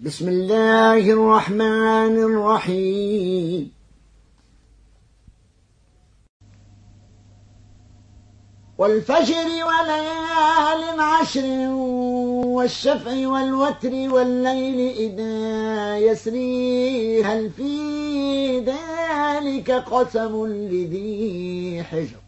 بسم الله الرحمن الرحيم. والفجر وليال عشر والشفع والوتر والليل إذا يسري هل في ذلك قسم لذي حجر.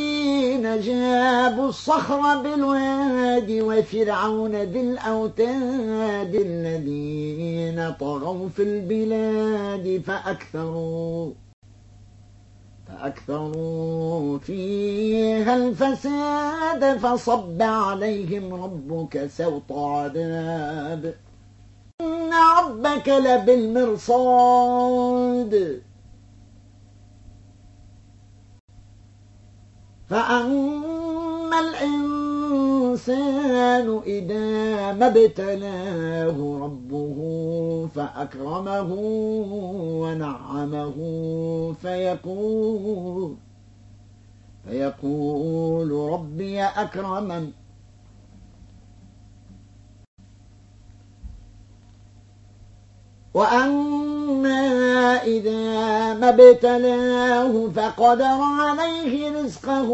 جابوا الصخر بالواد وفرعون ذي الأوتاد الذين طغوا في البلاد فأكثروا فأكثروا فيها الفساد فصب عليهم ربك سوط عذاب. إن ربك لبالمرصاد. فأما الإنسان إذا ما ابتلاه ربه فأكرمه ونعمه فيقول فيقول ربي أكرمن. وأما إذا ما ابتلاه فقدر عليه رزقه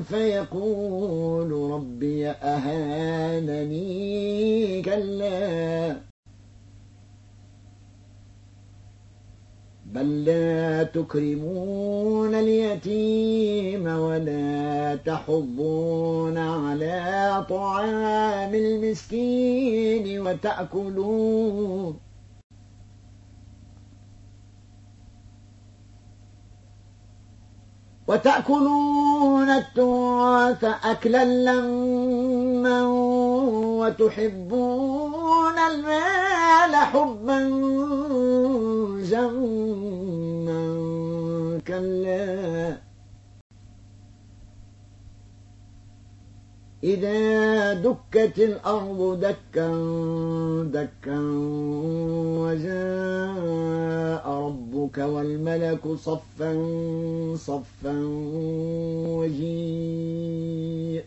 فيقول ربي أهانني كلا. بل لا تكرمون اليتيم ولا تحضون على طعام المسكين وتأكلون. وتأكلون التراث أكلا لما وتحبون المال حبا جما كلا إذا دكت الأرض دكا دكا وجاء ربك والملك صفا صفا وجيء.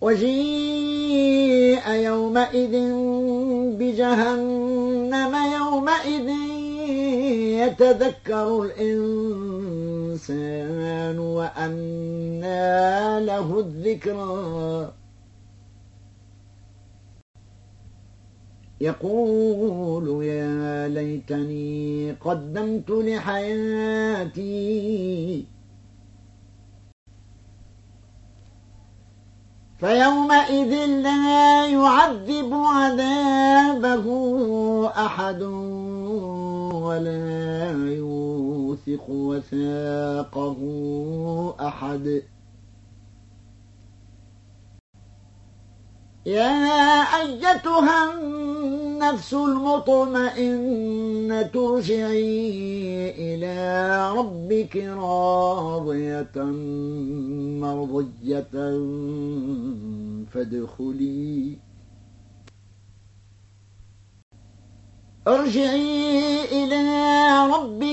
وجيء يومئذ بجهنم يومئذ يتذكر الإنسان وأنى له الذكرى. يقول يا ليتني قدمت لحياتي فيومئذ لا يعذب عذابه أحد ولا يوثق وثاقه أحد. يا أيتها النفس المطمئنة ارجعي إلى ربك راضية مرضية فادخلي. ارجعي إلى